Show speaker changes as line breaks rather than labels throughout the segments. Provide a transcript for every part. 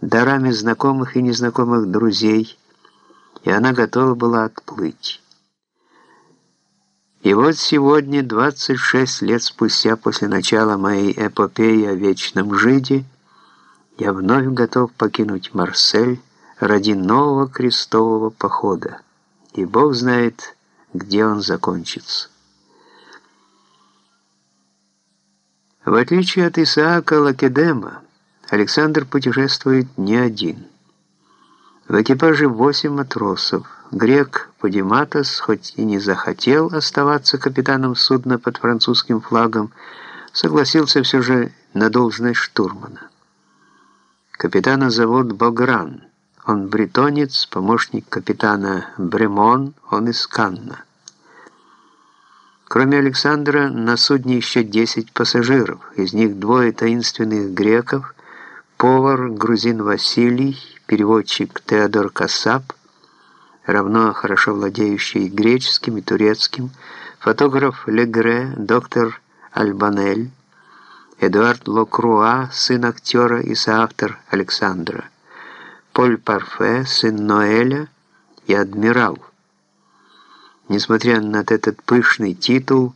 дарами знакомых и незнакомых друзей, и она готова была отплыть. И вот сегодня, 26 лет спустя после начала моей эпопеи о вечном жиде, я вновь готов покинуть Марсель ради нового крестового похода, и Бог знает, где он закончится. В отличие от Исаака Лакедема, Александр путешествует не один. В экипаже восемь матросов. Грек Подиматос, хоть и не захотел оставаться капитаном судна под французским флагом, согласился все же на должность штурмана. Капитана зовут Богран. Он бретонец, помощник капитана Бремон, он из Канна. Кроме Александра, на судне еще 10 пассажиров, из них двое таинственных греков, повар грузин Василий, переводчик Теодор Касап, равно хорошо владеющий греческим и турецким, фотограф Легре, доктор Альбанель, Эдуард Локруа, сын актера и соавтор Александра, Поль Парфе, сын Ноэля и адмирал. Несмотря на этот пышный титул,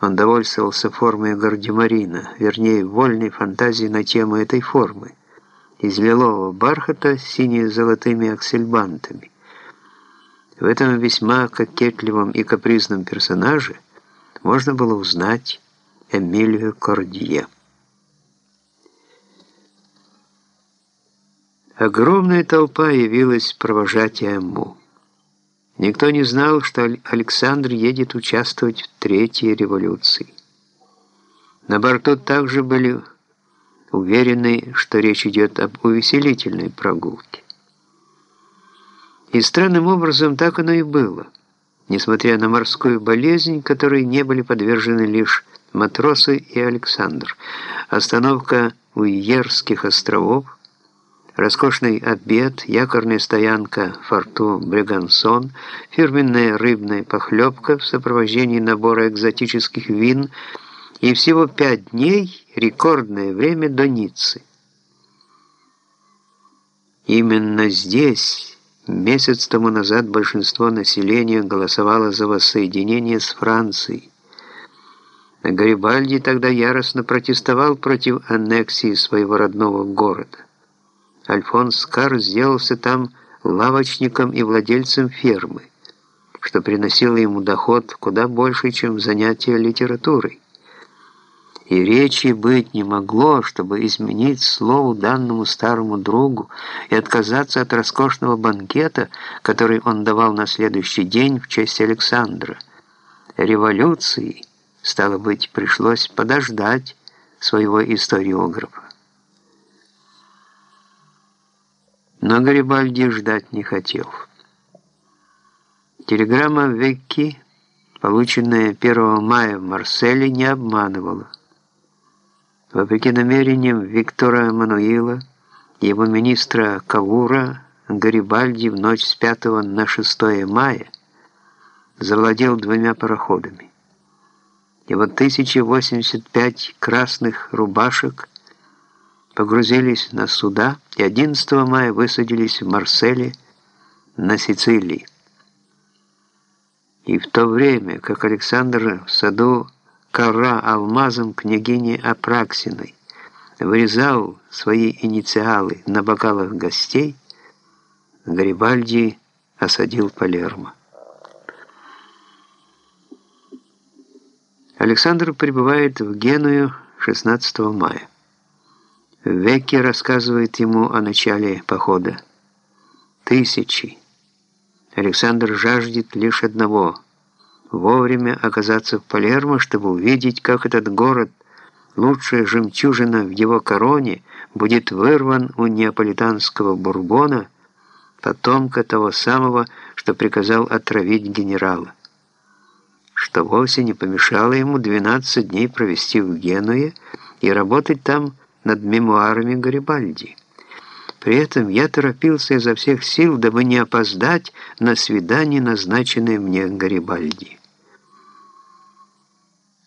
он довольствовался формой гардемарина, вернее, вольной фантазией на тему этой формы, из лилового бархата с сине-золотыми аксельбантами. В этом весьма кокетливом и капризном персонаже можно было узнать Эмилию Кордье. Огромная толпа явилась провожать Эмму. Никто не знал, что Александр едет участвовать в Третьей революции. На борту также были уверены, что речь идет об увеселительной прогулке. И странным образом так оно и было. Несмотря на морскую болезнь, которой не были подвержены лишь матросы и Александр, остановка у Иерских островов – Роскошный обед, якорная стоянка «Форту Брегансон», фирменная рыбная похлебка в сопровождении набора экзотических вин и всего пять дней рекордное время до Ниццы. Именно здесь, месяц тому назад, большинство населения голосовало за воссоединение с Францией. Гарибальди тогда яростно протестовал против аннексии своего родного города. Альфонс Кар сделался там лавочником и владельцем фермы, что приносило ему доход куда больше, чем занятие литературой. И речи быть не могло, чтобы изменить слову данному старому другу и отказаться от роскошного банкета, который он давал на следующий день в честь Александра. Революции, стало быть, пришлось подождать своего историографа. Но Гарибальди ждать не хотел. Телеграмма Векки, полученная 1 мая в Марселе, не обманывала. Вопреки намерениям Виктора Мануила, его министра Кавура, Гарибальди в ночь с 5 на 6 мая завладел двумя пароходами. Его 1085 красных рубашек погрузились на суда и 11 мая высадились в Марселе на Сицилии. И в то время, как Александр в саду кора алмазом княгини Апраксиной вырезал свои инициалы на бокалах гостей, Гарибальди осадил Палермо. Александр прибывает в Геную 16 мая. Векки рассказывает ему о начале похода. Тысячи. Александр жаждет лишь одного – вовремя оказаться в Палермо, чтобы увидеть, как этот город, лучшая жемчужина в его короне, будет вырван у неаполитанского бурбона, потомка того самого, что приказал отравить генерала. Что вовсе не помешало ему 12 дней провести в Генуе и работать там над мемуарами Гарибальди. При этом я торопился изо всех сил, дабы не опоздать на свидание, назначенное мне Гарибальди.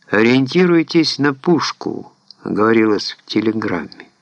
«Ориентируйтесь на пушку», — говорилось в телеграмме.